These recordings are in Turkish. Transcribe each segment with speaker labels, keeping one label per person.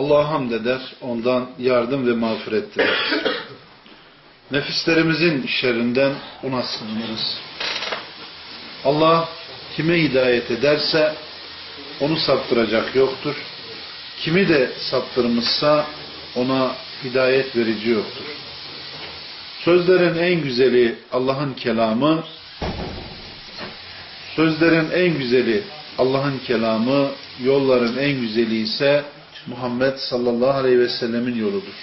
Speaker 1: Allah'a hamd eder, ondan yardım ve mağfiret dileriz. Nefislerimizin şerrinden ona sığınırız. Allah kime hidayet ederse onu saptıracak yoktur. Kimi de saptırmışsa ona hidayet verici yoktur. Sözlerin en güzeli Allah'ın kelamı, sözlerin en güzeli Allah'ın kelamı, yolların en güzeli ise Muhammed sallallahu aleyhi ve sellemin yoludur.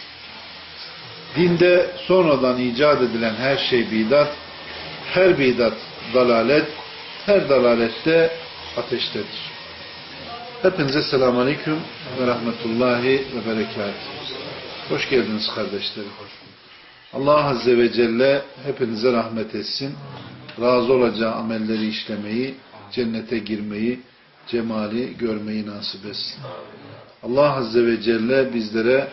Speaker 1: Dinde sonradan icat edilen her şey bidat, her bidat dalalet, her dalalette ateştedir. Hepinize selamun aleyküm ve rahmetullahi ve berekat. Hoş geldiniz kardeşlerim. Allah Azze ve Celle hepinize rahmet etsin. Razı olacağı amelleri işlemeyi, cennete girmeyi, cemali görmeyi nasip etsin. Allah Azze ve Celle bizlere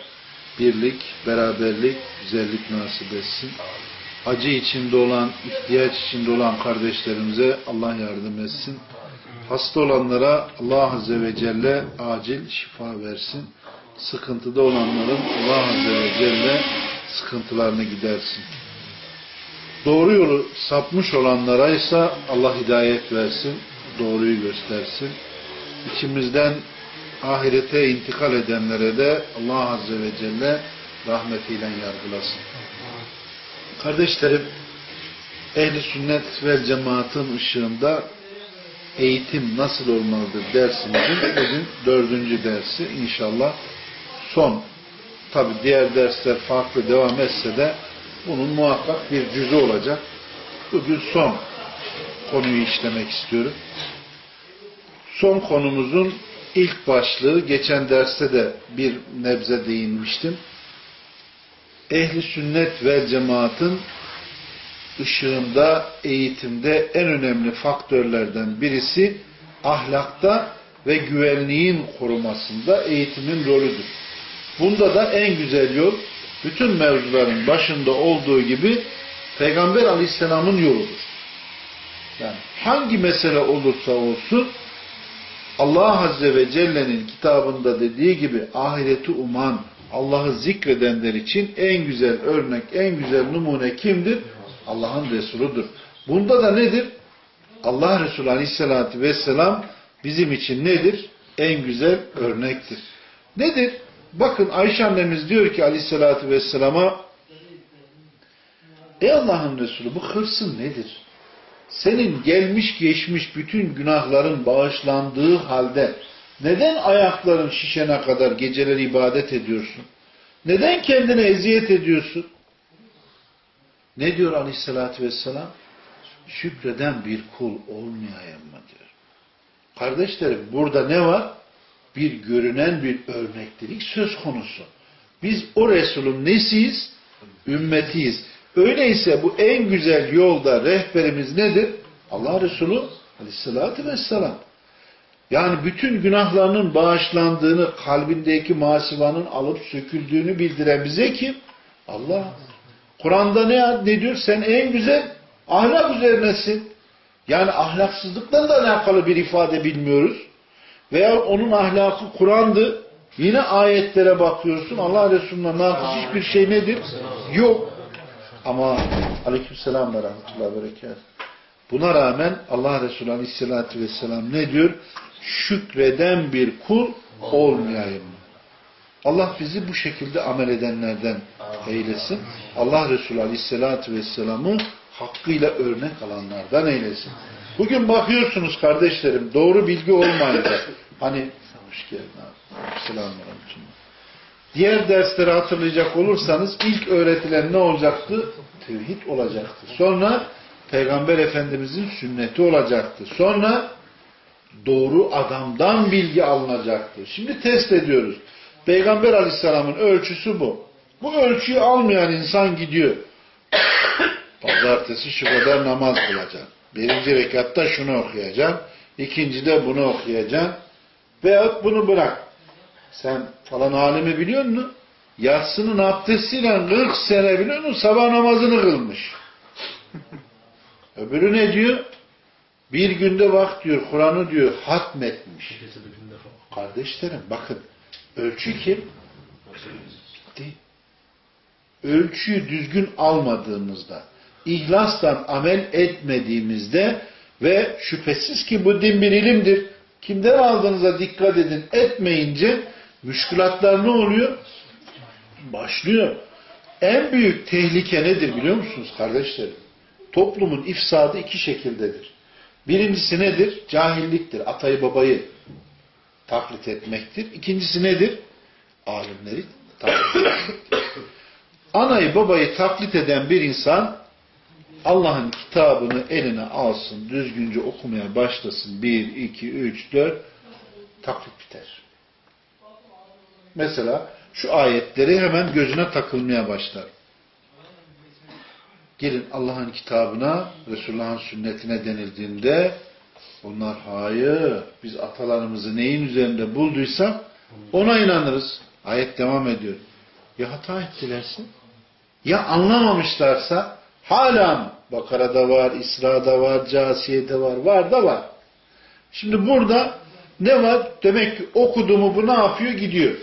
Speaker 1: birlik, beraberlik, güzellik nasip etsin. Acı içinde olan, ihtiyaç içinde olan kardeşlerimize Allah yardım etsin. Hasta olanlara Allah Azze ve Celle acil şifa versin. Sıkıntıda olanların Allah Azze ve Celle sıkıntılarını gidersin. Doğru yolu sapmış olanlara ise Allah hidayet versin, doğruyu göstersin. İçimizden ahirete intikal edenlere de Allah Azze ve Celle rahmetiyle yargılasın. Kardeşlerim, ehli sünnet ve cemaatın ışığında eğitim nasıl olmalıdır dersimizin bugün dördüncü dersi inşallah son. Tabi diğer dersler farklı devam etse de bunun muhakkak bir cüzü olacak. Bugün son konuyu işlemek istiyorum. Son konumuzun ilk başlığı geçen derste de bir nebze değinmiştim. Ehli sünnet ve cemaatın ışığında, eğitimde en önemli faktörlerden birisi ahlakta ve güvenliğin korumasında eğitimin rolüdür. Bunda da en güzel yol bütün mevzuların başında olduğu gibi Peygamber Aleyhisselam'ın yoludur. Yani hangi mesele olursa olsun Allah Azze ve Celle'nin kitabında dediği gibi ahireti uman, Allah'ı zikredenler için en güzel örnek, en güzel numune kimdir? Allah'ın Resuludur. Bunda da nedir? Allah Resulü Aleyhisselatü Vesselam bizim için nedir? En güzel örnektir. Nedir? Bakın Ayşe annemiz diyor ki Aleyhisselatü Vesselam'a Ey Allah'ın Resulü bu hırsın nedir? Senin gelmiş geçmiş bütün günahların bağışlandığı halde neden ayakların şişene kadar geceleri ibadet ediyorsun? Neden kendine eziyet ediyorsun? Ne diyor aleyhissalatü vesselam? Şükreden bir kul olmayayım mı diyor. Kardeşlerim burada ne var? Bir görünen bir örneklilik söz konusu. Biz o Resul'ün nesiyiz? Ümmetiyiz. Öyleyse bu en güzel yolda rehberimiz nedir? Allah Resulü aleyhissalatü vesselam. Yani bütün günahlarının bağışlandığını, kalbindeki masivanın alıp söküldüğünü bildiren bize kim? Allah. Kur'an'da ne, ne diyor? Sen en güzel ahlak üzerinesin. Yani ahlaksızlıktan da alakalı bir ifade bilmiyoruz. Veya onun ahlakı Kur'an'dı. Yine ayetlere bakıyorsun. Allah Resulü'ne nakış hiçbir şey nedir? Yok. Ama aleykümselam ve rahmetullahi berekat. Buna rağmen Allah Resulü aleyhissalatü vesselam ne diyor? Şükreden bir kul olmayayım. Allah bizi bu şekilde amel edenlerden eylesin. Allah Resulü Aleyhisselatü Vesselam'ı hakkıyla örnek alanlardan eylesin. Bugün bakıyorsunuz kardeşlerim doğru bilgi olmayınca hani hoş geldin abi. Selamünaleyküm. Diğer dersleri hatırlayacak olursanız ilk öğretilen ne olacaktı? Tevhid olacaktı. Sonra Peygamber Efendimizin sünneti olacaktı. Sonra doğru adamdan bilgi alınacaktı. Şimdi test ediyoruz. Peygamber Aleyhisselam'ın ölçüsü bu. Bu ölçüyü almayan insan gidiyor. Pazartesi şu kadar namaz kılacak. Birinci rekatta şunu okuyacak. İkincide bunu okuyacak. Veyahut bunu bırak. Sen falan alemi biliyor musun? Yatsının abdestiyle 40 sene biliyor musun? Sabah namazını kılmış. Öbürü ne diyor? Bir günde bak diyor, Kur'an'ı diyor hatmetmiş. Kardeşlerim bakın Ölçü kim? Bitti. Ölçüyü düzgün almadığımızda, ihlastan amel etmediğimizde ve şüphesiz ki bu din bir ilimdir. Kimden aldığınıza dikkat edin etmeyince müşkülatlar ne oluyor? Başlıyor. En büyük tehlike nedir biliyor musunuz kardeşlerim? Toplumun ifsadı iki şekildedir. Birincisi nedir? Cahilliktir. Atayı babayı taklit etmektir. İkincisi nedir? Alimleri taklit. Anayı babayı taklit eden bir insan Allah'ın kitabını eline alsın, düzgünce okumaya başlasın. Bir, iki, üç, dört taklit biter. Mesela şu ayetleri hemen gözüne takılmaya başlar. Gelin Allah'ın kitabına, Resulullah'ın sünnetine denildiğinde onlar hayır, biz atalarımızı neyin üzerinde bulduysak ona inanırız. Ayet devam ediyor. Ya hata ettilerse? Ya anlamamışlarsa hala? Bakara'da var, İsra'da var, Casiye'de var, var da var. Şimdi burada ne var? Demek ki okudu mu bu ne yapıyor? Gidiyor.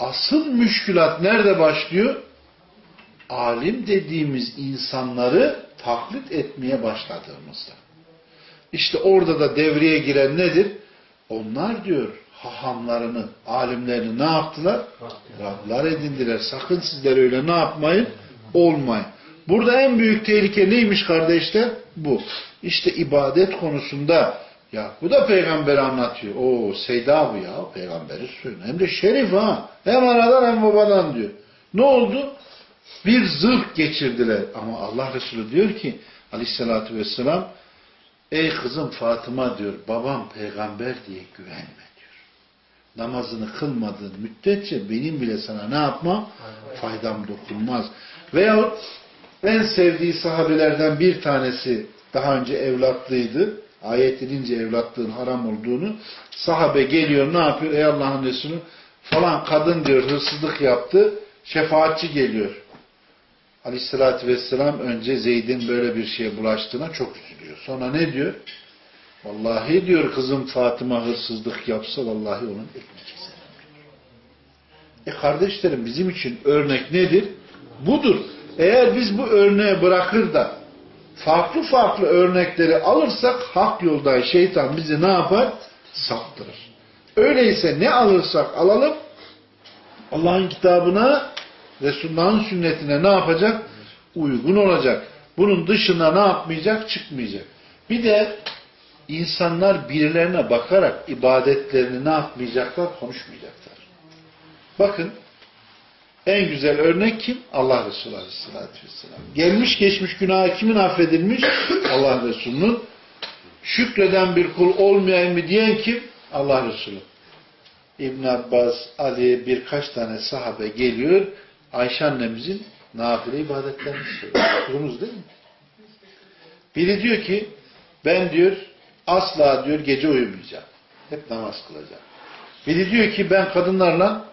Speaker 1: Asıl müşkülat nerede başlıyor? Alim dediğimiz insanları taklit etmeye başladığımızda. İşte orada da devreye giren nedir? Onlar diyor hahamlarını, alimlerini ne yaptılar? Rablar edindiler. Sakın sizler öyle ne yapmayın? Olmayın. Burada en büyük tehlike neymiş kardeşler? Bu. İşte ibadet konusunda ya bu da peygamber anlatıyor. O Seyda bu ya peygamberi söylüyor. Hem de şerif ha. Hem anadan hem babadan diyor. Ne oldu? Bir zırh geçirdiler. Ama Allah Resulü diyor ki aleyhissalatü vesselam ey kızım Fatıma diyor babam peygamber diye güvenme diyor. Namazını kılmadığın müddetçe benim bile sana ne yapma? Faydam dokunmaz. Veyahut en sevdiği sahabelerden bir tanesi daha önce evlatlıydı. Ayet edince evlatlığın haram olduğunu sahabe geliyor ne yapıyor? Ey Allah'ın Resulü falan kadın diyor hırsızlık yaptı. Şefaatçi geliyor. Aleyhissalatü vesselam önce Zeyd'in böyle bir şeye bulaştığına çok üzülüyor. Sonra ne diyor? Vallahi diyor kızım Fatıma hırsızlık yapsa vallahi onun elini keserim. E kardeşlerim bizim için örnek nedir? Budur. Eğer biz bu örneği bırakır da farklı farklı örnekleri alırsak hak yoldan şeytan bizi ne yapar? Saptırır. Öyleyse ne alırsak alalım Allah'ın kitabına Resulullah'ın sünnetine ne yapacak? Uygun olacak. Bunun dışına ne yapmayacak? Çıkmayacak. Bir de insanlar birilerine bakarak ibadetlerini ne yapmayacaklar? Konuşmayacaklar. Bakın en güzel örnek kim? Allah Resulü Aleyhisselatü Vesselam. Gelmiş geçmiş günahı kimin affedilmiş? Allah Resulü'nün. Şükreden bir kul olmayayım mı diyen kim? Allah Resulü. İbn Abbas, Ali birkaç tane sahabe geliyor. Ayşe annemizin nafile ibadetlerini söylüyor. Okurunuz değil mi? Biri diyor ki ben diyor asla diyor gece uyumayacağım. Hep namaz kılacağım. Biri diyor ki ben kadınlarla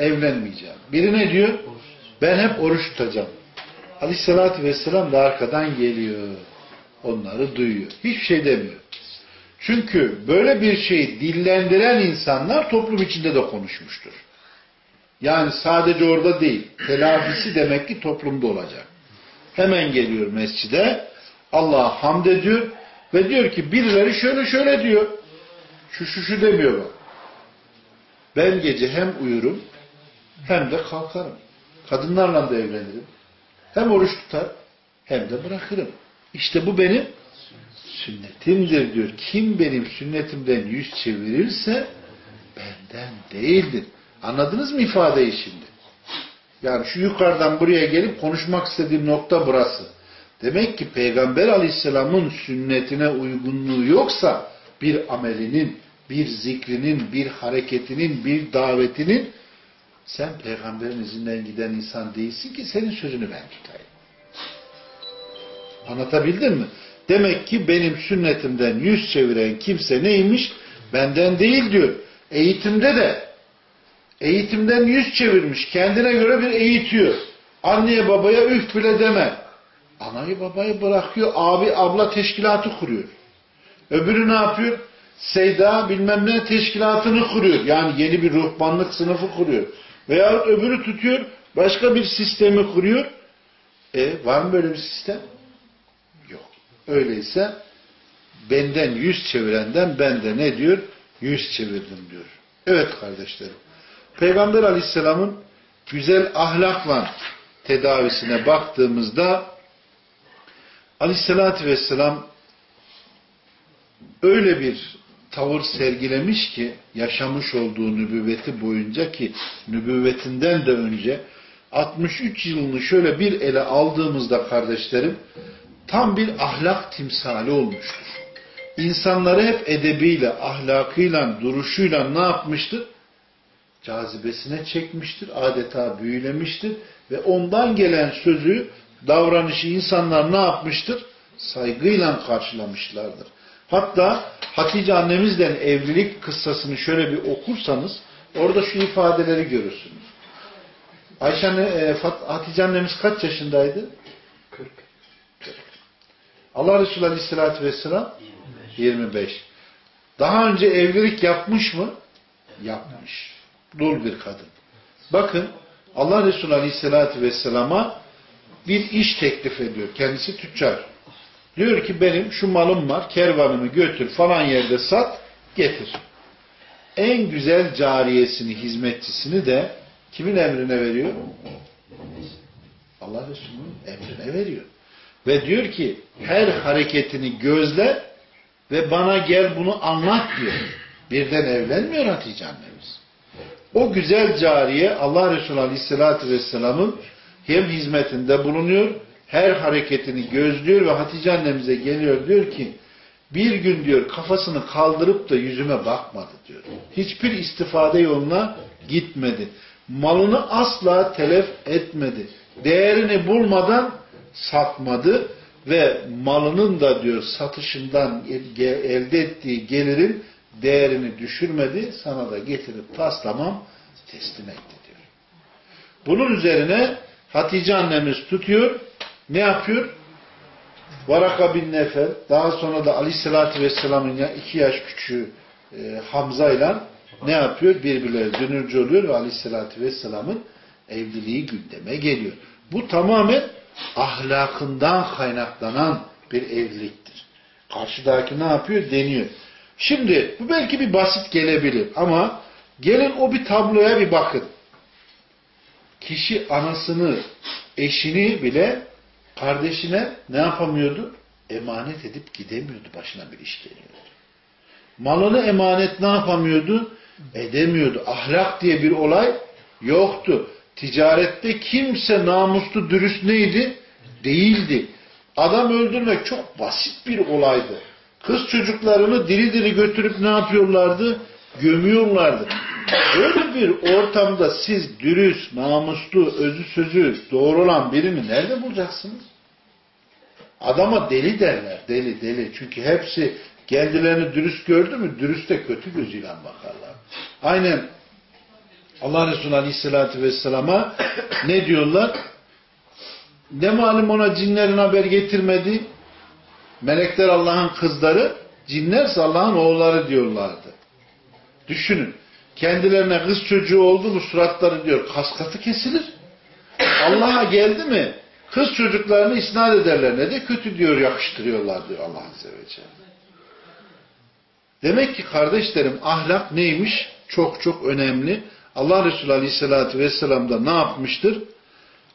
Speaker 1: evlenmeyeceğim. Biri ne diyor? Ben hep oruç tutacağım. Aleyhissalatü vesselam da arkadan geliyor. Onları duyuyor. Hiçbir şey demiyor. Çünkü böyle bir şeyi dillendiren insanlar toplum içinde de konuşmuştur. Yani sadece orada değil. Telafisi demek ki toplumda olacak. Hemen geliyor mescide. Allah'a hamd ediyor. Ve diyor ki birileri şöyle şöyle diyor. Şu şu şu demiyor bak. Ben gece hem uyurum hem de kalkarım. Kadınlarla da evlenirim. Hem oruç tutar hem de bırakırım. İşte bu benim sünnetimdir diyor. Kim benim sünnetimden yüz çevirirse benden değildir. Anladınız mı ifadeyi şimdi? Yani şu yukarıdan buraya gelip konuşmak istediğim nokta burası. Demek ki Peygamber aleyhisselamın sünnetine uygunluğu yoksa bir amelinin, bir zikrinin, bir hareketinin, bir davetinin sen peygamberin izinden giden insan değilsin ki senin sözünü ben tutayım. Anlatabildim mi? Demek ki benim sünnetimden yüz çeviren kimse neymiş? Benden değil diyor. Eğitimde de eğitimden yüz çevirmiş. Kendine göre bir eğitiyor. Anneye babaya üf bile deme. Anayı babayı bırakıyor. Abi abla teşkilatı kuruyor. Öbürü ne yapıyor? Seyda bilmem ne teşkilatını kuruyor. Yani yeni bir ruhbanlık sınıfı kuruyor. Veya öbürü tutuyor başka bir sistemi kuruyor. E var mı böyle bir sistem? Yok. Öyleyse benden yüz çevirenden ben de ne diyor? Yüz çevirdim diyor. Evet kardeşlerim. Peygamber aleyhisselamın güzel ahlakla tedavisine baktığımızda aleyhissalatü vesselam öyle bir tavır sergilemiş ki yaşamış olduğu nübüvveti boyunca ki nübüvvetinden de önce 63 yılını şöyle bir ele aldığımızda kardeşlerim tam bir ahlak timsali olmuştur. İnsanları hep edebiyle, ahlakıyla, duruşuyla ne yapmıştır? Cazibesine çekmiştir, adeta büyülemiştir ve ondan gelen sözü, davranışı insanlar ne yapmıştır? Saygıyla karşılamışlardır. Hatta Hatice annemizle evlilik kıssasını şöyle bir okursanız orada şu ifadeleri görürsünüz. Ayşe e, Hatice annemiz kaç yaşındaydı? 40. 40. Allah Resulü Aleyhisselatü Vesselam 25. Daha önce evlilik yapmış mı? Yapmış. Dul bir kadın. Bakın Allah Resulü Aleyhisselatü Vesselam'a bir iş teklif ediyor. Kendisi tüccar. Diyor ki benim şu malım var, kervanımı götür falan yerde sat, getir. En güzel cariyesini, hizmetçisini de kimin emrine veriyor? Allah Resulü'nün emrine veriyor. Ve diyor ki her hareketini gözle ve bana gel bunu anlat diyor. Birden evlenmiyor Hatice annemiz. O güzel cariye Allah Resulü Aleyhisselatü Vesselam'ın hem hizmetinde bulunuyor her hareketini gözlüyor ve Hatice annemize geliyor diyor ki bir gün diyor kafasını kaldırıp da yüzüme bakmadı diyor. Hiçbir istifade yoluna gitmedi. Malını asla telef etmedi. Değerini bulmadan satmadı ve malının da diyor satışından elde ettiği gelirin değerini düşürmedi. Sana da getirip taslamam teslim etti diyor. Bunun üzerine Hatice annemiz tutuyor ne yapıyor? Varaka bin Nefel, daha sonra da Aleyhisselatü Vesselam'ın iki yaş küçüğü e, Hamza ile ne yapıyor? Birbirleri dönürcü oluyor ve Aleyhisselatü Vesselam'ın evliliği gündeme geliyor. Bu tamamen ahlakından kaynaklanan bir evliliktir. Karşıdaki ne yapıyor? Deniyor. Şimdi bu belki bir basit gelebilir ama gelin o bir tabloya bir bakın. Kişi anasını, eşini bile Kardeşine ne yapamıyordu? Emanet edip gidemiyordu. Başına bir iş geliyordu. Malını emanet ne yapamıyordu? Edemiyordu. Ahlak diye bir olay yoktu. Ticarette kimse namuslu, dürüst neydi? Değildi. Adam öldürmek çok basit bir olaydı. Kız çocuklarını diri diri götürüp ne yapıyorlardı? Gömüyorlardı. Böyle bir ortamda siz dürüst, namuslu, özü sözü doğru olan birini nerede bulacaksınız? Adama deli derler. Deli deli. Çünkü hepsi kendilerini dürüst gördü mü dürüste kötü gözüyle bakarlar. Aynen Allah Resulü Aleyhisselatü Vesselam'a ne diyorlar? Ne malum ona cinlerin haber getirmedi? Melekler Allah'ın kızları, cinlerse Allah'ın oğulları diyorlardı. Düşünün. Kendilerine kız çocuğu oldu mu suratları diyor kaskatı kesilir. Allah'a geldi mi kız çocuklarını isnat ederler. Ne de kötü diyor yakıştırıyorlar diyor Allah Azze ve Celle. Demek ki kardeşlerim ahlak neymiş? Çok çok önemli. Allah Resulü Aleyhisselatü Vesselam da ne yapmıştır?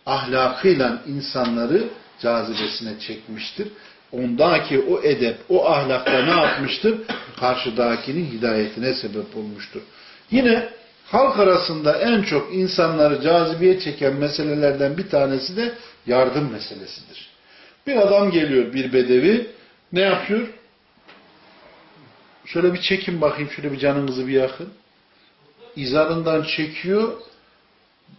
Speaker 1: Ahlakıyla insanları cazibesine çekmiştir. Ondaki o edep, o ahlakla ne yapmıştır? Karşıdakinin hidayetine sebep olmuştur. Yine halk arasında en çok insanları cazibeye çeken meselelerden bir tanesi de yardım meselesidir. Bir adam geliyor, bir bedevi, ne yapıyor? Şöyle bir çekin bakayım, şöyle bir canınızı bir yakın. İzarından çekiyor,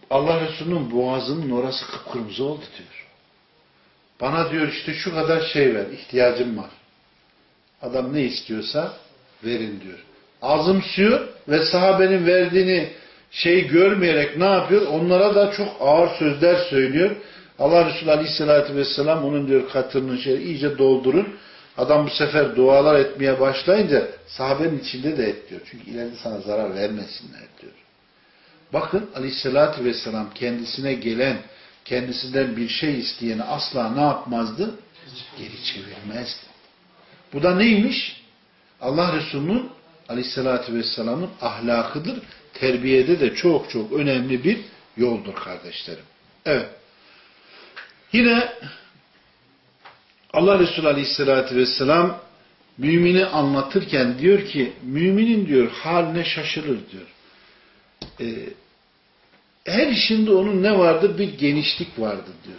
Speaker 1: Allah Resulü'nün boğazının orası kıpkırmızı oldu diyor. Bana diyor işte şu kadar şey ver, ihtiyacım var. Adam ne istiyorsa verin diyor azımsıyor ve sahabenin verdiğini şey görmeyerek ne yapıyor? Onlara da çok ağır sözler söylüyor. Allah Resulü Aleyhisselatü Vesselam onun diyor katırını şey, iyice doldurun. Adam bu sefer dualar etmeye başlayınca sahabenin içinde de et diyor. Çünkü ileride sana zarar vermesinler diyor. Bakın aleyhissalatü vesselam kendisine gelen, kendisinden bir şey isteyeni asla ne yapmazdı? Geri çevirmezdi. Bu da neymiş? Allah Resulü'nün aleyhissalatü vesselamın ahlakıdır. Terbiyede de çok çok önemli bir yoldur kardeşlerim. Evet. Yine Allah Resulü Aleyhisselatü Vesselam mümini anlatırken diyor ki müminin diyor haline şaşırır diyor. Ee, her işinde onun ne vardır? Bir genişlik vardır diyor.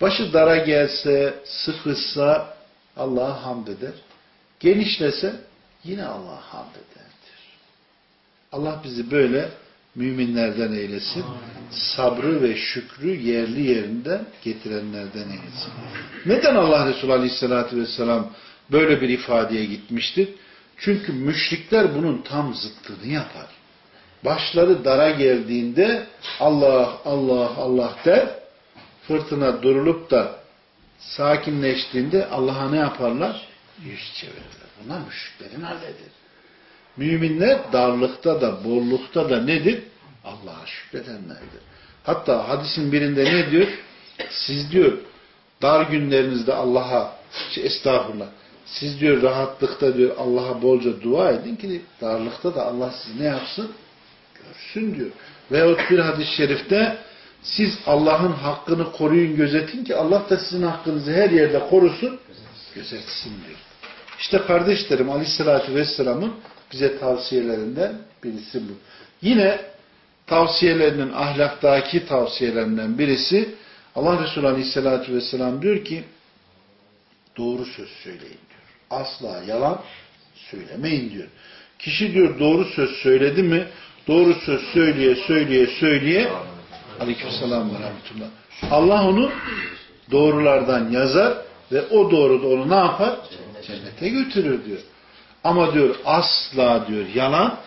Speaker 1: Başı dara gelse, sıkışsa Allah'a hamd eder. Genişlese yine Allah'a hamd eder diyor. Allah bizi böyle müminlerden eylesin. Sabrı ve şükrü yerli yerinde getirenlerden eylesin. Neden Allah Resulü Aleyhisselatü Vesselam böyle bir ifadeye gitmiştir? Çünkü müşrikler bunun tam zıttını yapar. Başları dara geldiğinde Allah, Allah, Allah der. Fırtına durulup da sakinleştiğinde Allah'a ne yaparlar? Yüz çevirirler. Bunlar müşriklerin halleder. Müminler darlıkta da bollukta da nedir? Allah'a şükredenlerdir. Hatta hadisin birinde ne diyor? Siz diyor dar günlerinizde Allah'a şey, estağfurullah siz diyor rahatlıkta diyor Allah'a bolca dua edin ki darlıkta da Allah sizi ne yapsın? Görsün diyor. Veyahut bir hadis-i şerifte siz Allah'ın hakkını koruyun gözetin ki Allah da sizin hakkınızı her yerde korusun gözetsin diyor. İşte kardeşlerim Aleyhisselatü Vesselam'ın bize tavsiyelerinden birisi bu. Yine tavsiyelerinin ahlaktaki tavsiyelerinden birisi Allah Resulü Aleyhisselatü Vesselam diyor ki doğru söz söyleyin diyor. Asla yalan söylemeyin diyor. Kişi diyor doğru söz söyledi mi doğru söz söyleye söyleye söyleye Aleykümselam ve Rahmetullah. Allah onu doğrulardan yazar ve o doğruda onu ne yapar? Cennete götürür diyor. Ama diyor asla diyor yalan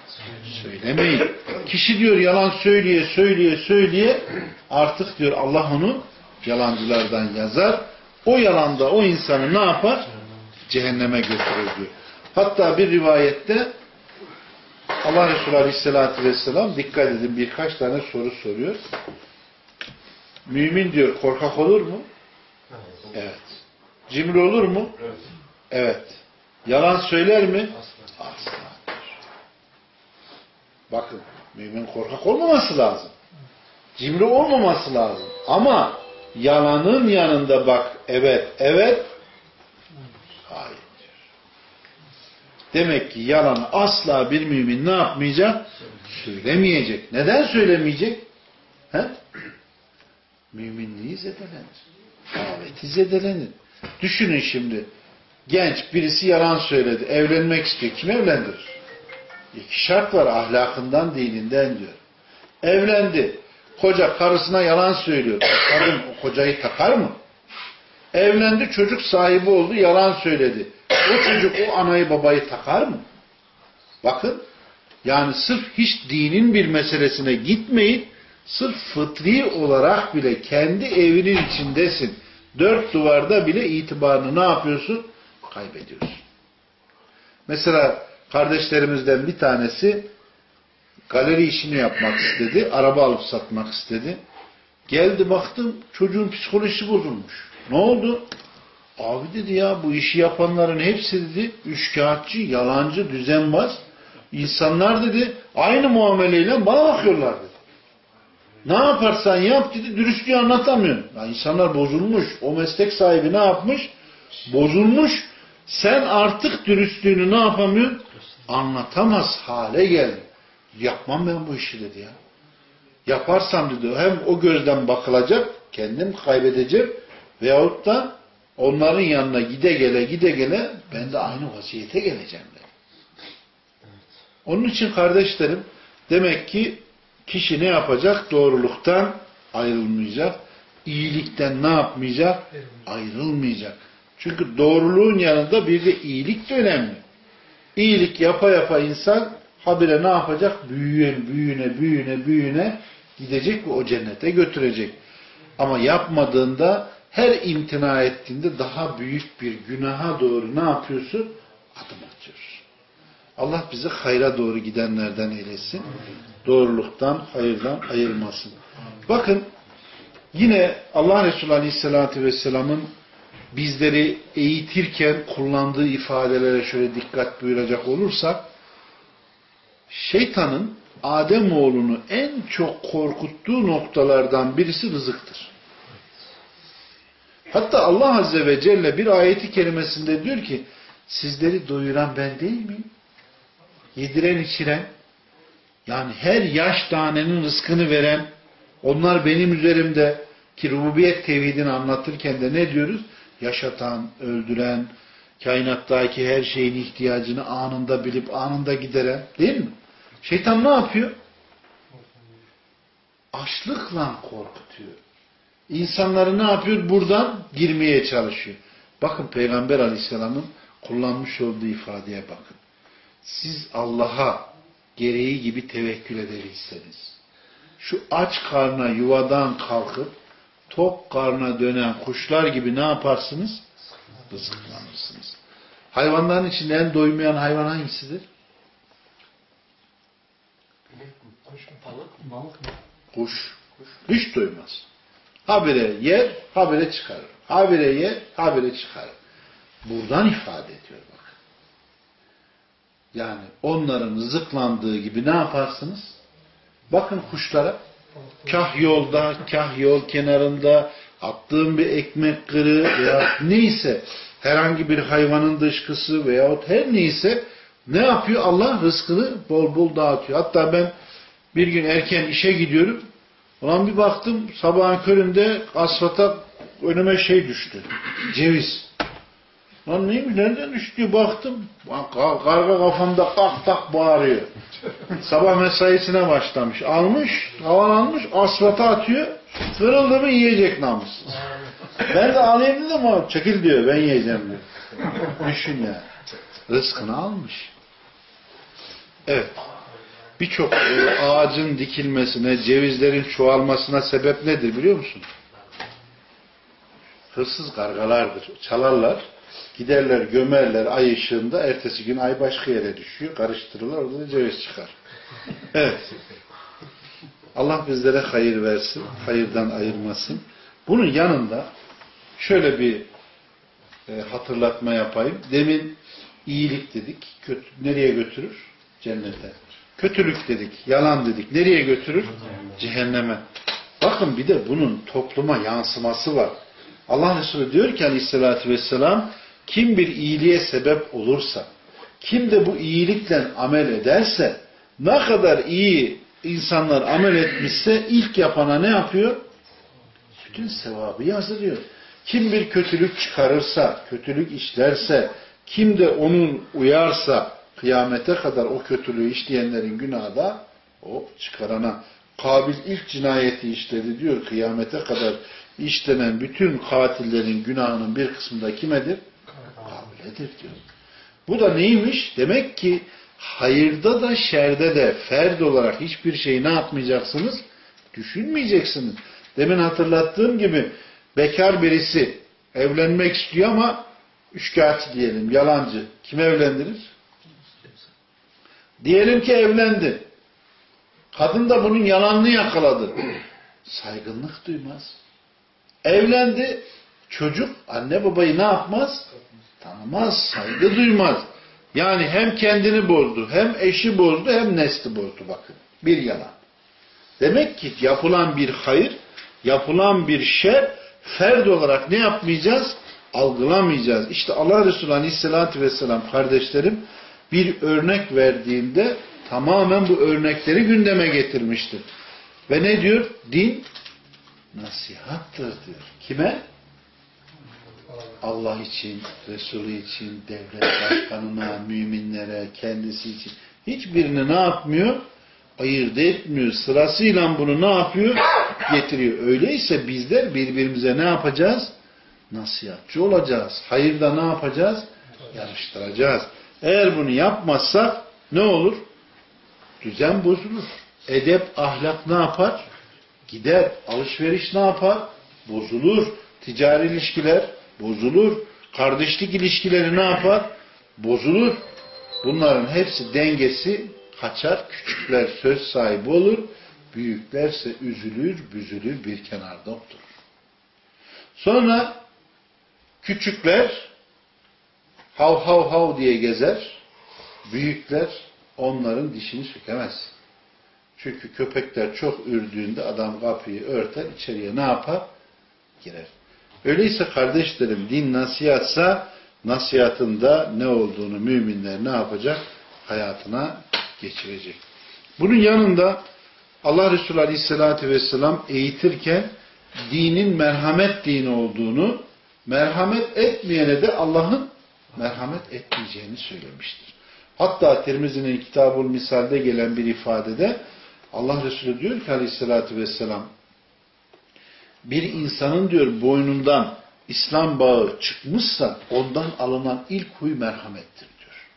Speaker 1: söylemeyin. Kişi diyor yalan söyleye söyleye söyleye artık diyor Allah onu yalancılardan yazar. O yalanda o insanı ne yapar? Cehenneme götürür diyor. Hatta bir rivayette Allah Resulü Aleyhisselatü Vesselam dikkat edin birkaç tane soru soruyor. Mümin diyor korkak olur mu? Evet. Cimri olur mu? Evet. Yalan söyler mi? Asla. Asla. Bakın mümin korkak olmaması lazım. Cimri olmaması lazım. Ama yalanın yanında bak evet evet hayır. Demek ki yalanı asla bir mümin ne yapmayacak? Söylemeyecek. Neden söylemeyecek? He? Müminliği zedelenir. Daveti zedelenir. Düşünün şimdi genç birisi yalan söyledi. Evlenmek istiyor. Kim evlendirir? İki şart var ahlakından, dininden diyor. Evlendi. Koca karısına yalan söylüyor. Kadın o kocayı takar mı? Evlendi çocuk sahibi oldu yalan söyledi. O çocuk o anayı babayı takar mı? Bakın yani sırf hiç dinin bir meselesine gitmeyin. Sırf fıtri olarak bile kendi evinin içindesin. Dört duvarda bile itibarını ne yapıyorsun? Kaybediyorsun. Mesela kardeşlerimizden bir tanesi galeri işini yapmak istedi. Araba alıp satmak istedi. Geldi baktım çocuğun psikolojisi bozulmuş. Ne oldu? Abi dedi ya bu işi yapanların hepsi dedi üçkağıtçı, yalancı, düzenbaz. İnsanlar dedi aynı muameleyle bana bakıyorlar dedi. Ne yaparsan yap dedi dürüstlüğü anlatamıyorsun. Ya insanlar bozulmuş. O meslek sahibi ne yapmış? Bozulmuş. Sen artık dürüstlüğünü ne yapamıyorsun? Anlatamaz hale geldin. Yapmam ben bu işi dedi ya. Yaparsam dedi hem o gözden bakılacak, kendim kaybedeceğim veyahut da onların yanına gide gele gide gele ben de aynı vaziyete geleceğim dedi. Onun için kardeşlerim demek ki kişi ne yapacak? Doğruluktan ayrılmayacak. iyilikten ne yapmayacak? Ayrılmayacak. Çünkü doğruluğun yanında bir de iyilik de önemli. İyilik yapa yapa insan habire ne yapacak? Büyüyen, büyüne, büyüne, büyüne gidecek ve o cennete götürecek. Ama yapmadığında her imtina ettiğinde daha büyük bir günaha doğru ne yapıyorsun? Adım atıyorsun. Allah bizi hayra doğru gidenlerden eylesin. Doğruluktan, hayırdan ayırmasın. Bakın yine Allah Resulü Aleyhisselatü Vesselam'ın bizleri eğitirken kullandığı ifadelere şöyle dikkat buyuracak olursak şeytanın Adem oğlunu en çok korkuttuğu noktalardan birisi rızıktır. Hatta Allah Azze ve Celle bir ayeti kerimesinde diyor ki sizleri doyuran ben değil miyim? Yediren içiren yani her yaş tanenin rızkını veren onlar benim üzerimde ki rububiyet tevhidini anlatırken de ne diyoruz? Yaşatan, öldüren, kainattaki her şeyin ihtiyacını anında bilip anında gideren değil mi? Şeytan ne yapıyor? Açlıkla korkutuyor. İnsanları ne yapıyor? Buradan girmeye çalışıyor. Bakın Peygamber Aleyhisselam'ın kullanmış olduğu ifadeye bakın. Siz Allah'a gereği gibi tevekkül ederiyseniz, şu aç karna yuvadan kalkıp tok karna dönen kuşlar gibi ne yaparsınız? Rızıklanırsınız. Hayvanların içinde en doymayan hayvan hangisidir? Kuş. Hiç doymaz. Habire yer, habire çıkarır. Habire yer, habire çıkarır. Buradan ifade ediyor bak. Yani onların rızıklandığı gibi ne yaparsınız? Bakın kuşlara. Kah yolda, kah yol kenarında attığın bir ekmek kırığı veya neyse herhangi bir hayvanın dışkısı veyahut her neyse ne yapıyor? Allah rızkını bol bol dağıtıyor. Hatta ben bir gün erken işe gidiyorum. Ulan bir baktım sabahın köründe asfata önüme şey düştü. Ceviz. Lan neymiş nereden düştü baktım. Karga kafamda tak tak bağırıyor. Sabah mesaisine başlamış. Almış, havalanmış, asfata atıyor. Kırıldı mı yiyecek namussuz. Ben de alayım dedim ama çekil diyor ben yiyeceğim diyor. Düşün ya. Rızkını almış. Evet. Birçok e, ağacın dikilmesine, cevizlerin çoğalmasına sebep nedir biliyor musun? Hırsız kargalardır. Çalarlar. Giderler gömerler ay ışığında. Ertesi gün ay başka yere düşüyor. Karıştırırlar. Orada da ceviz çıkar. Evet. Allah bizlere hayır versin. Hayırdan ayırmasın. Bunun yanında şöyle bir e, hatırlatma yapayım. Demin iyilik dedik. Kötü, nereye götürür? Cennete. Kötülük dedik. Yalan dedik. Nereye götürür? Cehenneme. Bakın bir de bunun topluma yansıması var. Allah Resulü diyor ki aleyhissalatü vesselam kim bir iyiliğe sebep olursa, kim de bu iyilikle amel ederse, ne kadar iyi insanlar amel etmişse ilk yapana ne yapıyor? Bütün sevabı yazılıyor. Kim bir kötülük çıkarırsa, kötülük işlerse, kim de onun uyarsa, kıyamete kadar o kötülüğü işleyenlerin günahı da o çıkarana. Kabil ilk cinayeti işledi diyor. Kıyamete kadar işlenen bütün katillerin günahının bir kısmında kimedir? Kabiledir diyor. Bu da neymiş? Demek ki hayırda da şerde de ferd olarak hiçbir şeyi ne yapmayacaksınız? Düşünmeyeceksiniz. Demin hatırlattığım gibi bekar birisi evlenmek istiyor ama üçkağıtçı diyelim, yalancı. Kim evlendirir? Diyelim ki evlendi. Kadın da bunun yalanını yakaladı. Saygınlık duymaz. Evlendi. Çocuk anne babayı ne yapmaz? Tanımaz, saygı duymaz. Yani hem kendini bozdu, hem eşi bozdu, hem nesli bozdu bakın. Bir yalan. Demek ki yapılan bir hayır, yapılan bir şer, ferd olarak ne yapmayacağız? Algılamayacağız. İşte Allah Resulü Aleyhisselatü Vesselam kardeşlerim bir örnek verdiğinde tamamen bu örnekleri gündeme getirmiştir. Ve ne diyor? Din nasihattır diyor. Kime? Allah için, Resulü için, devlet başkanına, müminlere, kendisi için. Hiçbirini ne yapmıyor? Ayırt etmiyor. Sırasıyla bunu ne yapıyor? Getiriyor. Öyleyse bizler birbirimize ne yapacağız? Nasihatçı olacağız. Hayırda ne yapacağız? Yarıştıracağız. Eğer bunu yapmazsak ne olur? Düzen bozulur. Edep, ahlak ne yapar? Gider. Alışveriş ne yapar? Bozulur. Ticari ilişkiler bozulur. Kardeşlik ilişkileri ne yapar? Bozulur. Bunların hepsi dengesi kaçar. Küçükler söz sahibi olur. Büyüklerse üzülür, büzülür bir kenarda oturur. Sonra küçükler hav hav hav diye gezer. Büyükler onların dişini sökemez. Çünkü köpekler çok ürdüğünde adam kapıyı örter, içeriye ne yapar? Girer. Öyleyse kardeşlerim din nasihatsa nasihatında ne olduğunu müminler ne yapacak? Hayatına geçirecek. Bunun yanında Allah Resulü Aleyhisselatü Vesselam eğitirken dinin merhamet dini olduğunu, merhamet etmeyene de Allah'ın merhamet etmeyeceğini söylemiştir. Hatta Tirmizi'nin Kitabul Misal'de gelen bir ifadede Allah Resulü diyor ki Aleyhisselatü Vesselam bir insanın diyor boynundan İslam bağı çıkmışsa ondan alınan ilk huy merhamettir diyor.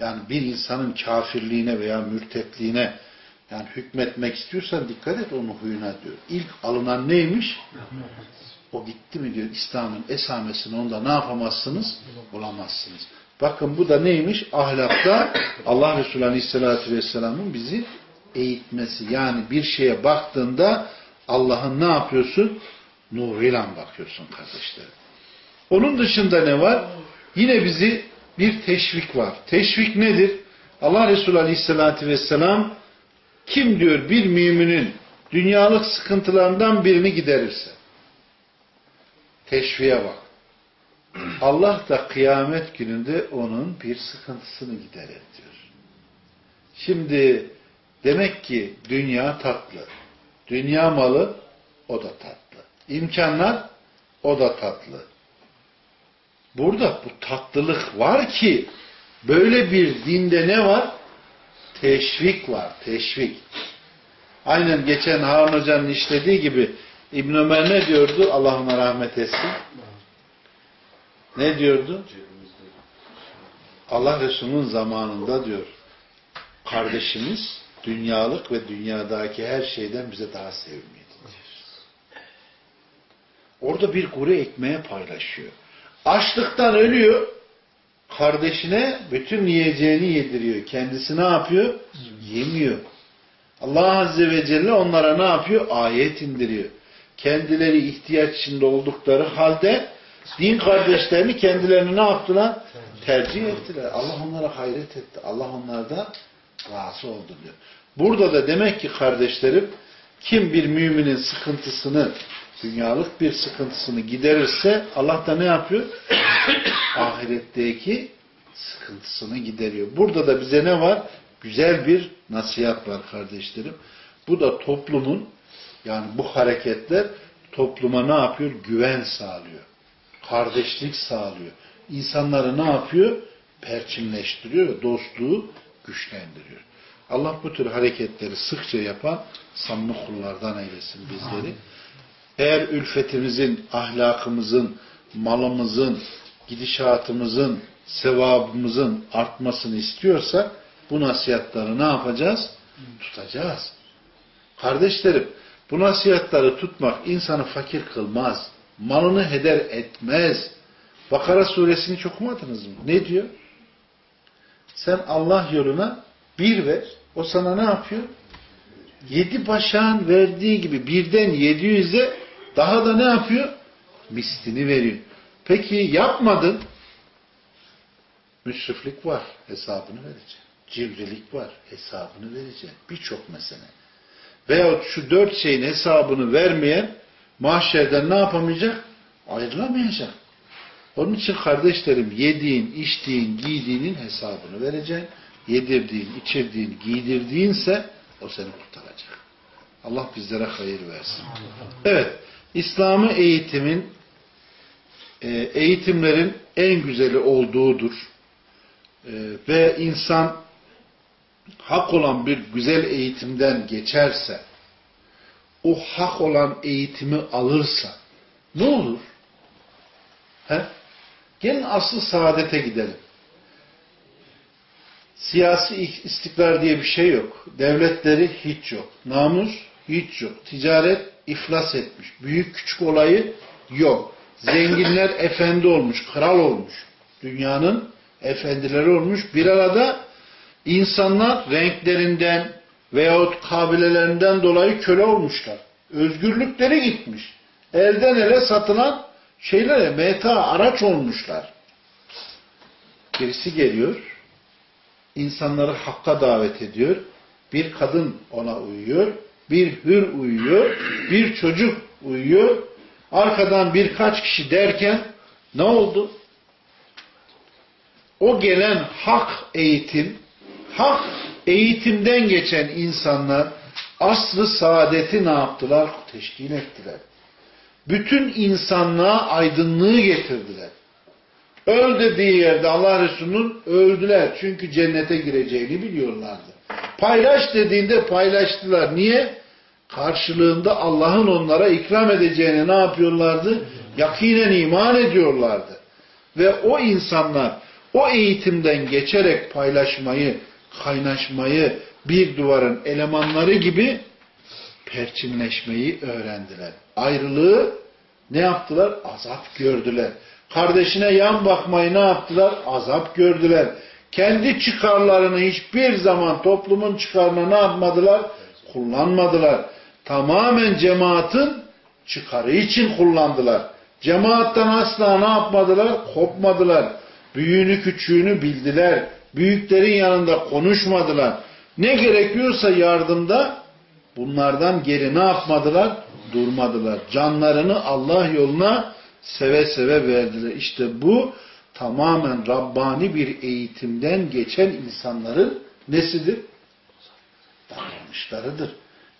Speaker 1: Yani bir insanın kafirliğine veya mürtetliğine yani hükmetmek istiyorsan dikkat et onun huyuna diyor. İlk alınan neymiş? O gitti mi diyor İslam'ın esamesini onda ne yapamazsınız? Bulamazsınız. Bakın bu da neymiş? Ahlakta Allah Resulü Aleyhisselatü Vesselam'ın bizi eğitmesi. Yani bir şeye baktığında Allah'ın ne yapıyorsun? Nuruyla bakıyorsun kardeşlerim. Onun dışında ne var? Yine bizi bir teşvik var. Teşvik nedir? Allah Resulü Aleyhisselatü Vesselam kim diyor bir müminin dünyalık sıkıntılarından birini giderirse teşviğe bak. Allah da kıyamet gününde onun bir sıkıntısını giderir diyor. Şimdi demek ki dünya tatlı. Dünya malı o da tatlı. İmkanlar o da tatlı. Burada bu tatlılık var ki böyle bir dinde ne var? Teşvik var. Teşvik. Aynen geçen Harun Hoca'nın işlediği gibi İbn Ömer ne diyordu? Allah ona rahmet etsin. Ne diyordu? Allah Resulü'nün zamanında diyor kardeşimiz dünyalık ve dünyadaki her şeyden bize daha sevimliydi diyor. Orada bir kuru ekmeğe paylaşıyor. Açlıktan ölüyor. Kardeşine bütün yiyeceğini yediriyor. Kendisi ne yapıyor? Yemiyor. Allah Azze ve Celle onlara ne yapıyor? Ayet indiriyor. Kendileri ihtiyaç içinde oldukları halde din kardeşlerini kendilerini ne yaptılar? Tercih ettiler. Allah onlara hayret etti. Allah onlardan razı oldu diyor. Burada da demek ki kardeşlerim kim bir müminin sıkıntısını dünyalık bir sıkıntısını giderirse Allah da ne yapıyor? Ahiretteki sıkıntısını gideriyor. Burada da bize ne var? Güzel bir nasihat var kardeşlerim. Bu da toplumun yani bu hareketler topluma ne yapıyor? Güven sağlıyor. Kardeşlik sağlıyor. İnsanları ne yapıyor? Perçinleştiriyor. Dostluğu güçlendiriyor. Allah bu tür hareketleri sıkça yapan samimi kullardan eylesin bizleri. Eğer ülfetimizin, ahlakımızın, malımızın, gidişatımızın, sevabımızın artmasını istiyorsak bu nasihatları ne yapacağız? Tutacağız. Kardeşlerim, bu nasihatları tutmak insanı fakir kılmaz. Malını heder etmez. Bakara suresini çok okumadınız mı? Ne diyor? Sen Allah yoluna bir ver. O sana ne yapıyor? Yedi başağın verdiği gibi birden yedi yüze daha da ne yapıyor? Mislini veriyor. Peki yapmadın. Müsriflik var. Hesabını vereceksin. Cimrilik var. Hesabını vereceksin. Birçok mesele. Veyahut şu dört şeyin hesabını vermeyen mahşerden ne yapamayacak? Ayrılamayacak. Onun için kardeşlerim yediğin, içtiğin, giydiğinin hesabını vereceksin. Yedirdiğin, içirdiğin, giydirdiğinse o seni kurtaracak. Allah bizlere hayır versin. Evet, İslam'ı eğitimin e, eğitimlerin en güzeli olduğudur. E, ve insan hak olan bir güzel eğitimden geçerse, o hak olan eğitimi alırsa ne olur? He? Gelin asıl saadete gidelim. Siyasi istikrar diye bir şey yok. Devletleri hiç yok. Namus hiç yok. Ticaret iflas etmiş. Büyük küçük olayı Yok. Zenginler efendi olmuş, kral olmuş. Dünyanın efendileri olmuş. Bir arada insanlar renklerinden veyahut kabilelerinden dolayı köle olmuşlar. Özgürlükleri gitmiş. Elden ele satılan şeylere meta araç olmuşlar. Birisi geliyor, insanları hakka davet ediyor. Bir kadın ona uyuyor, bir hür uyuyor, bir çocuk uyuyor. Arkadan birkaç kişi derken ne oldu? O gelen hak eğitim, hak eğitimden geçen insanlar asrı saadeti ne yaptılar? Teşkil ettiler. Bütün insanlığa aydınlığı getirdiler. Öl dediği yerde Allah Resulü'nün öldüler. Çünkü cennete gireceğini biliyorlardı. Paylaş dediğinde paylaştılar. Niye? Karşılığında Allah'ın onlara ikram edeceğini ne yapıyorlardı? Yakinen iman ediyorlardı. Ve o insanlar o eğitimden geçerek paylaşmayı, kaynaşmayı bir duvarın elemanları gibi perçinleşmeyi öğrendiler. Ayrılığı ne yaptılar? Azap gördüler. Kardeşine yan bakmayı ne yaptılar? Azap gördüler. Kendi çıkarlarını hiçbir zaman toplumun çıkarına ne yapmadılar? Kullanmadılar. Tamamen cemaatin çıkarı için kullandılar. Cemaattan asla ne yapmadılar? Kopmadılar. Büyüğünü küçüğünü bildiler. Büyüklerin yanında konuşmadılar. Ne gerekiyorsa yardımda bunlardan geri ne yapmadılar? Durmadılar. Canlarını Allah yoluna seve seve verdiler. İşte bu tamamen Rabbani bir eğitimden geçen insanların nesidir? Davranışlarıdır.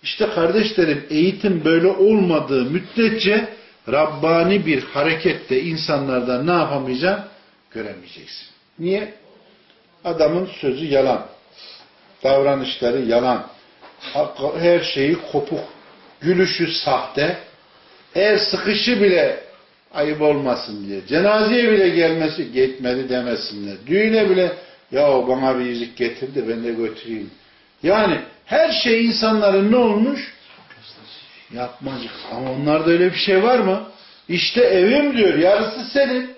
Speaker 1: İşte kardeşlerim eğitim böyle olmadığı müddetçe Rabbani bir harekette insanlardan ne yapamayacaksın? Göremeyeceksin. Niye? Adamın sözü yalan. Davranışları yalan. Her şeyi kopuk. Gülüşü sahte. Eğer sıkışı bile ayıp olmasın diye. Cenazeye bile gelmesi gitmedi demesinler. Düğüne bile ya bana bir yüzük getirdi ben de götüreyim. Yani her şey insanların ne olmuş? Yapmacık. Ama onlarda öyle bir şey var mı? İşte evim diyor yarısı senin.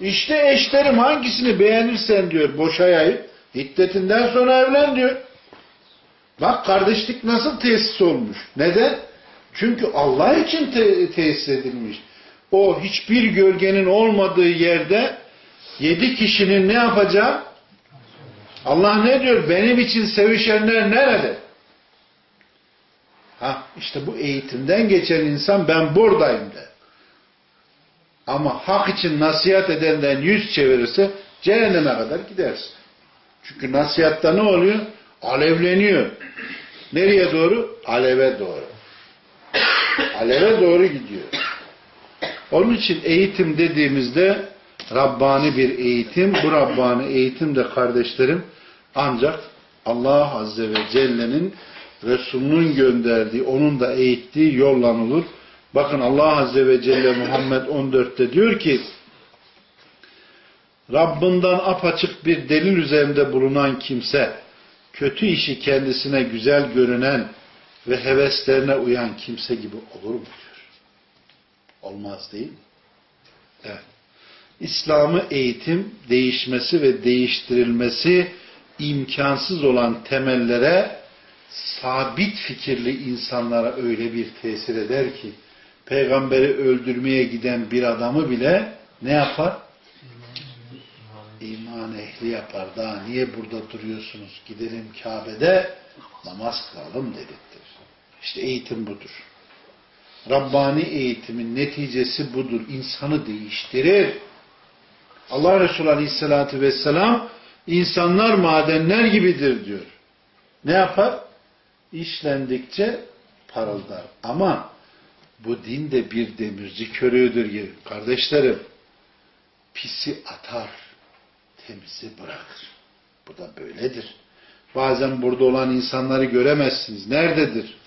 Speaker 1: İşte eşlerim hangisini beğenirsen diyor boşayayım. İddetinden sonra evlen diyor. Bak kardeşlik nasıl tesis olmuş. Neden? Çünkü Allah için te tesis edilmiş. O hiçbir gölgenin olmadığı yerde yedi kişinin ne yapacağı? Allah ne diyor? Benim için sevişenler nerede? Ha işte bu eğitimden geçen insan ben buradayım der. Ama hak için nasihat edenden yüz çevirirse cehenneme kadar gidersin. Çünkü nasihatta ne oluyor? Alevleniyor. Nereye doğru? Aleve doğru. Aleve doğru gidiyor. Onun için eğitim dediğimizde Rabbani bir eğitim. Bu Rabbani eğitim de kardeşlerim ancak Allah Azze ve Celle'nin Resulünün gönderdiği, onun da eğittiği yollanılır. Bakın Allah Azze ve Celle Muhammed 14'te diyor ki Rabbinden apaçık bir delil üzerinde bulunan kimse kötü işi kendisine güzel görünen ve heveslerine uyan kimse gibi olur mu diyor. Olmaz değil mi? Evet. İslam'ı eğitim, değişmesi ve değiştirilmesi imkansız olan temellere sabit fikirli insanlara öyle bir tesir eder ki peygamberi öldürmeye giden bir adamı bile ne yapar? İman ehli yapar. Daha niye burada duruyorsunuz? Gidelim Kabe'de namaz kılalım dediktir. İşte eğitim budur. Rabbani eğitimin neticesi budur. İnsanı değiştirir. Allah Resulü Aleyhisselatü Vesselam insanlar madenler gibidir diyor. Ne yapar? İşlendikçe parıldar. Ama bu din de bir demirci körüğüdür. Kardeşlerim, pisi atar, temizi bırakır. Bu da böyledir. Bazen burada olan insanları göremezsiniz. Nerededir?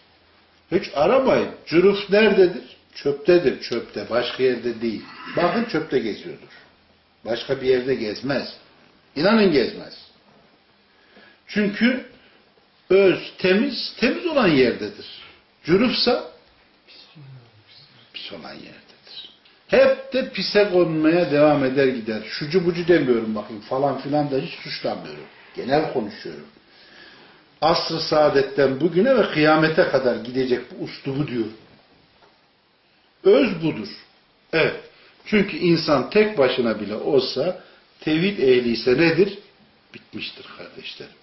Speaker 1: Hiç aramayın. Cüruf nerededir? Çöptedir, çöpte. Başka yerde değil. Bakın çöpte geziyordur. Başka bir yerde gezmez. İnanın gezmez. Çünkü öz temiz, temiz olan yerdedir. Cürufsa pis olan yerdedir. Hep de pise konmaya devam eder gider. Şucu bucu demiyorum bakın falan filan da hiç suçlamıyorum. Genel konuşuyorum. Asr-ı saadetten bugüne ve kıyamete kadar gidecek bu uslubu diyor. Öz budur. Evet. Çünkü insan tek başına bile olsa tevhid ehli ise nedir? Bitmiştir kardeşlerim.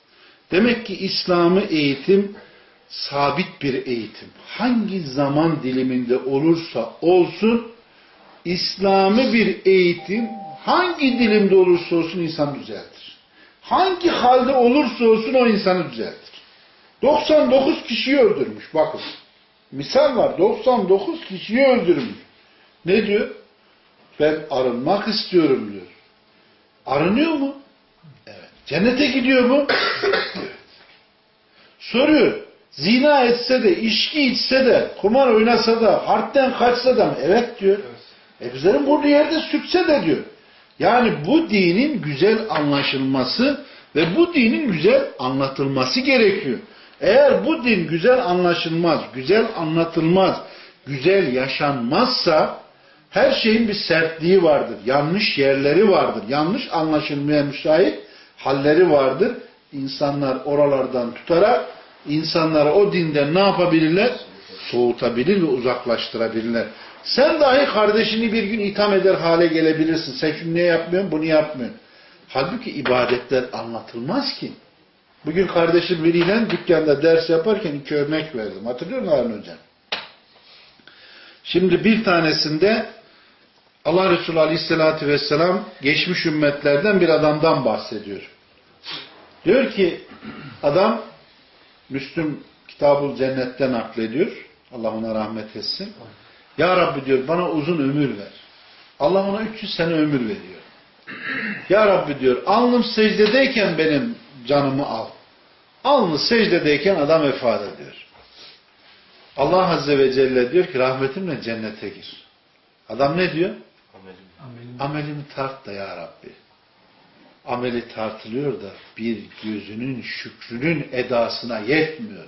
Speaker 1: Demek ki İslam'ı eğitim sabit bir eğitim. Hangi zaman diliminde olursa olsun İslami bir eğitim hangi dilimde olursa olsun insan düzeltir. Hangi halde olursa olsun o insanı düzeltir. 99 kişiyi öldürmüş. Bakın. Misal var. 99 kişiyi öldürmüş. Ne diyor? Ben arınmak istiyorum diyor. Arınıyor mu? Evet. Cennete gidiyor mu? evet. Soruyor. Zina etse de, içki içse de, kumar oynasa da, harpten kaçsa da mı? Evet diyor. Evet. E bizlerin burada yerde sürtse de diyor. Yani bu dinin güzel anlaşılması ve bu dinin güzel anlatılması gerekiyor. Eğer bu din güzel anlaşılmaz, güzel anlatılmaz, güzel yaşanmazsa her şeyin bir sertliği vardır. Yanlış yerleri vardır. Yanlış anlaşılmaya müsait halleri vardır. İnsanlar oralardan tutarak insanlara o dinden ne yapabilirler? Soğutabilir ve uzaklaştırabilirler. Sen dahi kardeşini bir gün itham eder hale gelebilirsin. Sen şunu ne yapmıyorsun, bunu yapmıyorsun. Halbuki ibadetler anlatılmaz ki. Bugün kardeşim biriyle dükkanda ders yaparken iki örnek verdim. Hatırlıyor musun Harun Hocam? Şimdi bir tanesinde Allah Resulü Aleyhisselatü Vesselam geçmiş ümmetlerden bir adamdan bahsediyor. Diyor ki adam Müslüm Kitabul Cennet'ten naklediyor. Allah ona rahmet etsin. Ya Rabbi diyor bana uzun ömür ver. Allah ona 300 sene ömür veriyor. Ya Rabbi diyor alnım secdedeyken benim canımı al. Alnı secdedeyken adam vefat ediyor. Allah Azze ve Celle diyor ki rahmetimle cennete gir. Adam ne diyor? Amelim. Amelimi tart da ya Rabbi. Ameli tartılıyor da bir gözünün şükrünün edasına yetmiyor.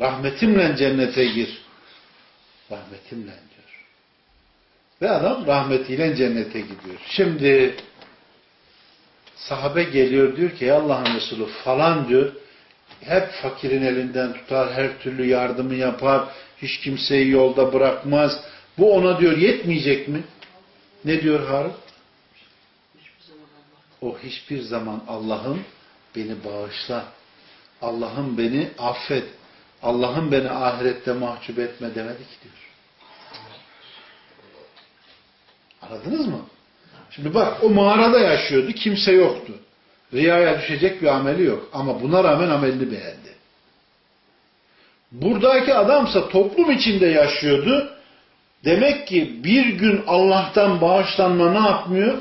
Speaker 1: Rahmetimle cennete gir. Rahmetimle diyor. Ve adam rahmetiyle cennete gidiyor. Şimdi sahabe geliyor diyor ki Allah'ın Resulü falan diyor hep fakirin elinden tutar, her türlü yardımı yapar, hiç kimseyi yolda bırakmaz. Bu ona diyor yetmeyecek mi? Ne diyor Harun? O hiçbir zaman Allah'ım beni bağışla, Allah'ım beni affet, Allah'ım beni ahirette mahcup etme demedi ki diyor. Anladınız mı? Şimdi bak o mağarada yaşıyordu, kimse yoktu. Riyaya düşecek bir ameli yok. Ama buna rağmen amelini beğendi. Buradaki adamsa toplum içinde yaşıyordu. Demek ki bir gün Allah'tan bağışlanma ne yapmıyor?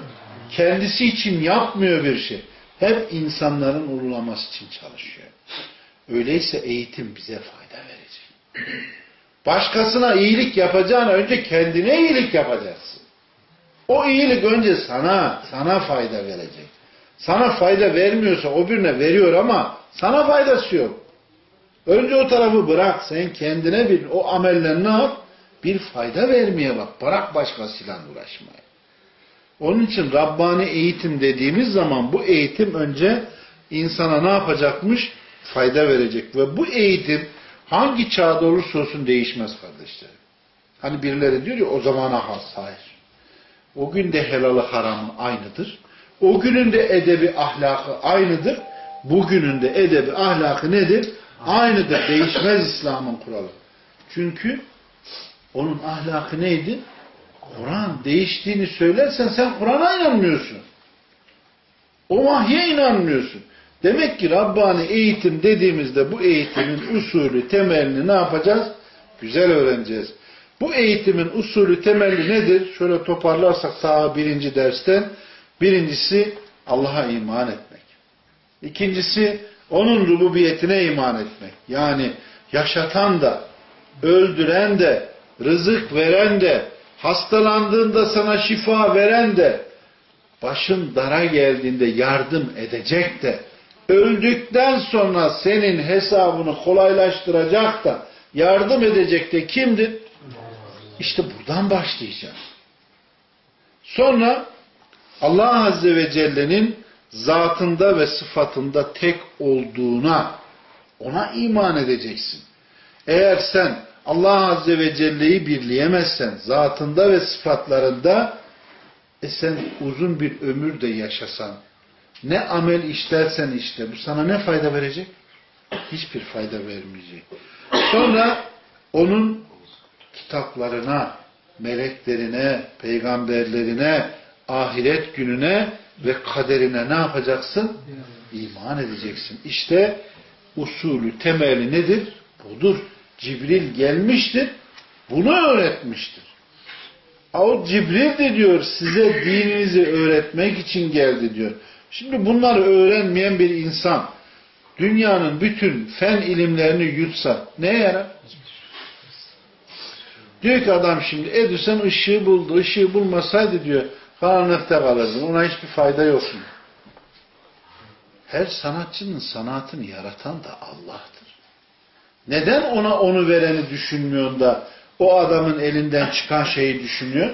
Speaker 1: Kendisi için yapmıyor bir şey. Hep insanların uğurlaması için çalışıyor. Öyleyse eğitim bize fayda verecek. Başkasına iyilik yapacağına önce kendine iyilik yapacaksın. O iyilik önce sana, sana fayda verecek. Sana fayda vermiyorsa o birine veriyor ama sana faydası yok. Önce o tarafı bırak. Sen kendine bir o amelle ne yap? Bir fayda vermeye bak. Bırak başkasıyla uğraşmayı. Onun için Rabbani eğitim dediğimiz zaman bu eğitim önce insana ne yapacakmış? Fayda verecek. Ve bu eğitim hangi çağda olursa olsun değişmez kardeşlerim. Hani birileri diyor ya o zamana has. Hayır. O gün de helalı haramı aynıdır. O günün de edebi ahlakı aynıdır. Bugünün de edebi ahlakı nedir? Aynıdır. Değişmez İslam'ın kuralı. Çünkü onun ahlakı neydi? Kur'an değiştiğini söylersen sen Kur'an'a inanmıyorsun. O vahye inanmıyorsun. Demek ki Rabbani eğitim dediğimizde bu eğitimin usulü, temelini ne yapacağız? Güzel öğreneceğiz. Bu eğitimin usulü, temeli nedir? Şöyle toparlarsak ta birinci dersten Birincisi Allah'a iman etmek. İkincisi onun rububiyetine iman etmek. Yani yaşatan da, öldüren de, rızık veren de, hastalandığında sana şifa veren de, başın dara geldiğinde yardım edecek de, öldükten sonra senin hesabını kolaylaştıracak da, yardım edecek de kimdir? İşte buradan başlayacağız. Sonra Allah Azze ve Celle'nin zatında ve sıfatında tek olduğuna ona iman edeceksin. Eğer sen Allah Azze ve Celle'yi birleyemezsen zatında ve sıfatlarında e sen uzun bir ömür de yaşasan ne amel işlersen işte bu sana ne fayda verecek? Hiçbir fayda vermeyecek. Sonra onun kitaplarına, meleklerine, peygamberlerine, ahiret gününe ve kaderine ne yapacaksın? İman edeceksin. İşte usulü, temeli nedir? Budur. Cibril gelmiştir, bunu öğretmiştir. O Cibril de diyor size dininizi öğretmek için geldi diyor. Şimdi bunları öğrenmeyen bir insan dünyanın bütün fen ilimlerini yutsa neye yarar? Diyor ki adam şimdi Edison ışığı buldu. Işığı bulmasaydı diyor karanlıkta kalırdın. Ona hiçbir fayda yok. Her sanatçının sanatını yaratan da Allah'tır. Neden ona onu vereni düşünmüyor da o adamın elinden çıkan şeyi düşünüyor?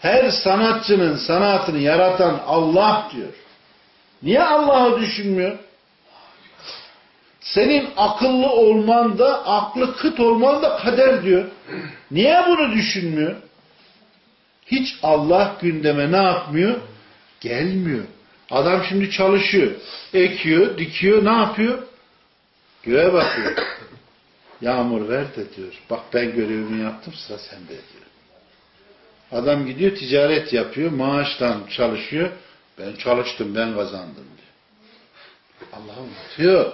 Speaker 1: Her sanatçının sanatını yaratan Allah diyor. Niye Allah'ı düşünmüyor? Senin akıllı olman da, aklı kıt olman da kader diyor. Niye bunu düşünmüyor? Hiç Allah gündeme ne yapmıyor? Gelmiyor. Adam şimdi çalışıyor. Ekiyor, dikiyor, ne yapıyor? Göğe bakıyor. Yağmur ver de diyor. Bak ben görevimi yaptım sıra sende diyor. Adam gidiyor ticaret yapıyor. Maaştan çalışıyor. Ben çalıştım ben kazandım diyor. Allah unutuyor.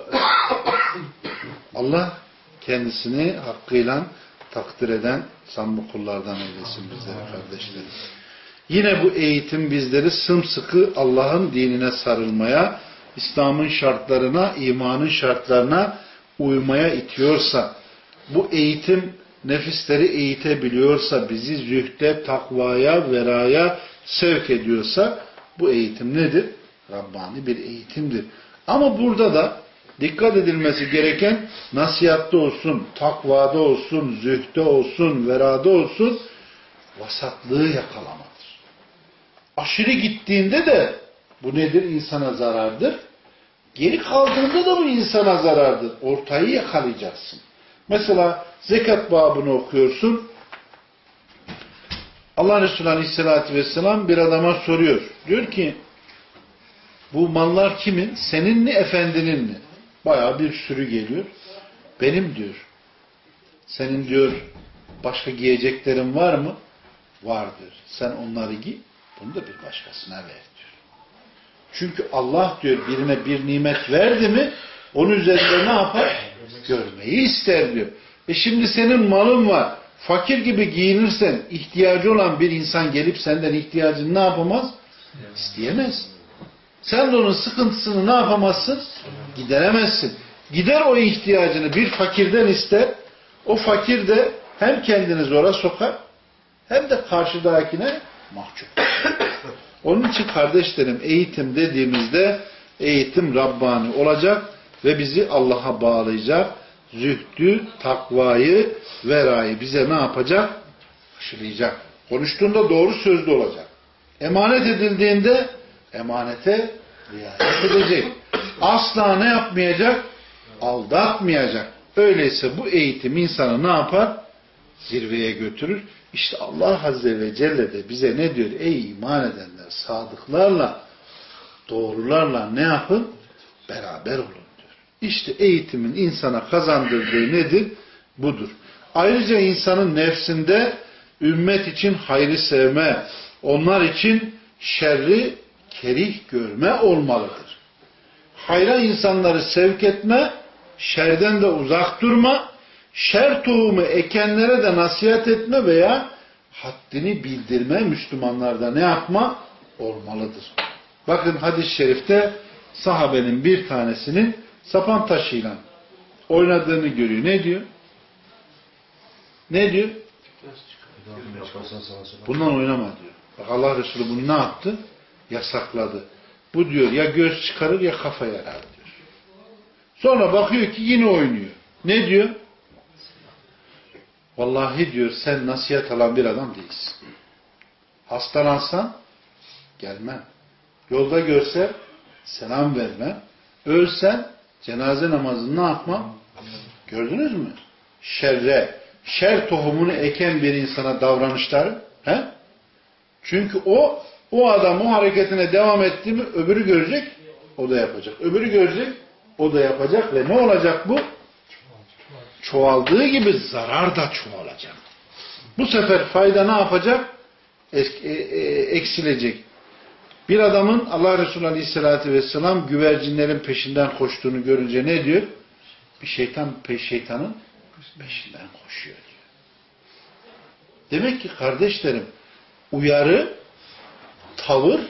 Speaker 1: Allah kendisini hakkıyla takdir eden samimi kullardan eylesin bizlere kardeşlerim. Yine bu eğitim bizleri sımsıkı Allah'ın dinine sarılmaya, İslam'ın şartlarına, imanın şartlarına uymaya itiyorsa, bu eğitim nefisleri eğitebiliyorsa, bizi zühde, takvaya, veraya sevk ediyorsa, bu eğitim nedir? Rabbani bir eğitimdir. Ama burada da dikkat edilmesi gereken nasihatte olsun, takvada olsun, zühde olsun, verada olsun, vasatlığı yakalamadır. Aşırı gittiğinde de bu nedir? İnsana zarardır. Geri kaldığında da bu insana zarardır. Ortayı yakalayacaksın. Mesela zekat babını okuyorsun. Allah Resulü Aleyhisselatü Vesselam bir adama soruyor. Diyor ki bu mallar kimin? Senin mi efendinin mi? Baya bir sürü geliyor. Benim diyor. Senin diyor başka giyeceklerin var mı? Vardır. Sen onları giy. Bunu da bir başkasına ver diyor. Çünkü Allah diyor birine bir nimet verdi mi onun üzerinde ne yapar? Görmeyi ister diyor. E şimdi senin malın var. Fakir gibi giyinirsen ihtiyacı olan bir insan gelip senden ihtiyacını ne yapamaz? İsteyemez. Sen de onun sıkıntısını ne yapamazsın? Gideremezsin. Gider o ihtiyacını bir fakirden ister. O fakir de hem kendini zora sokar hem de karşıdakine mahcup. Onun için kardeşlerim eğitim dediğimizde eğitim Rabbani olacak ve bizi Allah'a bağlayacak. Zühdü, takvayı, verayı bize ne yapacak? Aşılayacak. Konuştuğunda doğru sözlü olacak. Emanet edildiğinde emanete riayet edecek. Asla ne yapmayacak? Aldatmayacak. Öyleyse bu eğitim insanı ne yapar? Zirveye götürür. İşte Allah Azze ve Celle de bize ne diyor? Ey iman edenler, sadıklarla, doğrularla ne yapın? Beraber olun diyor. İşte eğitimin insana kazandırdığı nedir? Budur. Ayrıca insanın nefsinde ümmet için hayrı sevme, onlar için şerri kerih görme olmalıdır. Hayra insanları sevk etme, şerden de uzak durma, şer tohumu ekenlere de nasihat etme veya haddini bildirme Müslümanlarda ne yapma? Olmalıdır. Bakın hadis-i şerifte sahabenin bir tanesinin sapan taşıyla oynadığını görüyor. Ne diyor? Ne diyor? Bundan oynama diyor. Bak Allah Resulü bunu ne yaptı? Yasakladı. Bu diyor ya göz çıkarır ya kafa yarar diyor. Sonra bakıyor ki yine oynuyor. Ne diyor? Vallahi diyor sen nasihat alan bir adam değilsin. Hastalansan gelmem. Yolda görse selam vermem. Ölsen cenaze namazını ne yapmam? Gördünüz mü? Şerre, şer tohumunu eken bir insana davranışları he? Çünkü o o adam o hareketine devam etti mi öbürü görecek, o da yapacak. Öbürü görecek, o da yapacak ve ne olacak bu? Çoğaldığı gibi zarar da çoğalacak. Bu sefer fayda ne yapacak? E- e- eksilecek. Bir adamın Allah Resulü Aleyhisselatü Vesselam güvercinlerin peşinden koştuğunu görünce ne diyor? Bir şeytan pe şeytanın peşinden koşuyor diyor. Demek ki kardeşlerim uyarı, tavır,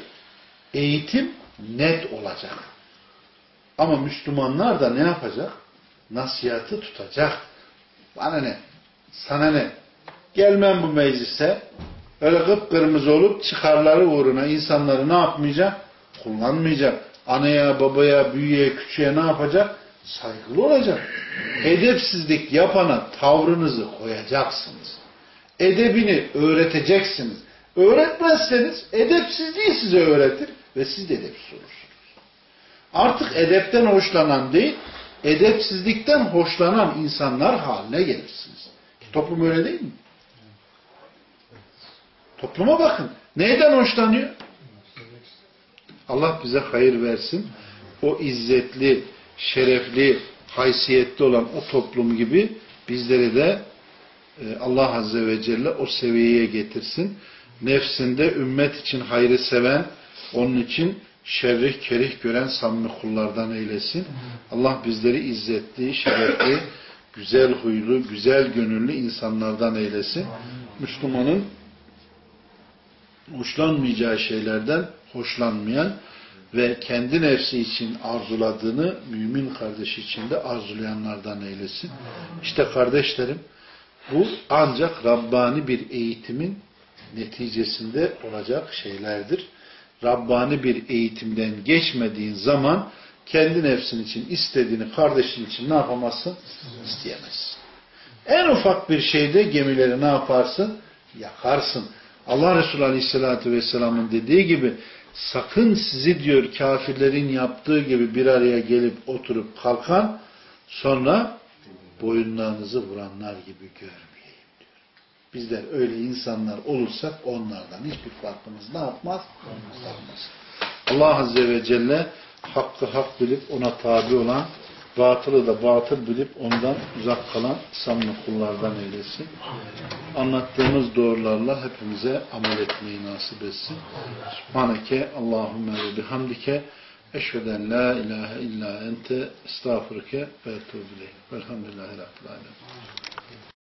Speaker 1: eğitim net olacak. Ama Müslümanlar da ne yapacak? Nasihatı tutacak. Bana ne? Sana ne? Gelmem bu meclise. Öyle kıpkırmızı olup çıkarları uğruna insanları ne yapmayacak? Kullanmayacak. Anaya, babaya, büyüğe, küçüğe ne yapacak? Saygılı olacak. Edepsizlik yapana tavrınızı koyacaksınız. Edebini öğreteceksiniz. Öğretmezseniz edepsizliği size öğretir ve siz de edepsiz olursunuz. Artık edepten hoşlanan değil, edepsizlikten hoşlanan insanlar haline gelirsiniz. Toplum öyle değil mi? Topluma bakın. Neyden hoşlanıyor? Allah bize hayır versin. O izzetli, şerefli, haysiyetli olan o toplum gibi bizleri de e, Allah Azze ve Celle o seviyeye getirsin. Nefsinde ümmet için hayrı seven, onun için şerri kerih gören samimi kullardan eylesin. Allah bizleri izzetli, şerefli, güzel huylu, güzel gönüllü insanlardan eylesin. Müslümanın hoşlanmayacağı şeylerden hoşlanmayan ve kendi nefsi için arzuladığını mümin kardeşi için de arzulayanlardan eylesin. İşte kardeşlerim bu ancak Rabbani bir eğitimin neticesinde olacak şeylerdir. Rabbani bir eğitimden geçmediğin zaman kendi nefsin için istediğini kardeşin için ne yapamazsın? İsteyemezsin. En ufak bir şeyde gemileri ne yaparsın? Yakarsın. Allah Resulü Aleyhisselatü Vesselam'ın dediği gibi sakın sizi diyor kafirlerin yaptığı gibi bir araya gelip oturup kalkan sonra boyunlarınızı vuranlar gibi diyor. Bizler öyle insanlar olursak onlardan hiçbir farkımız ne yapmaz? Olmaz. Allah Azze ve Celle hakkı hak bilip ona tabi olan batılı da batıl bilip ondan uzak kalan samimi kullardan eylesin. Anlattığımız doğrularla hepimize amel etmeyi nasip etsin. Subhaneke Allahümme ve bihamdike eşveden la ilahe illa ente estağfurke ve etubu ileyh. Velhamdülillahi Rabbil Alemin.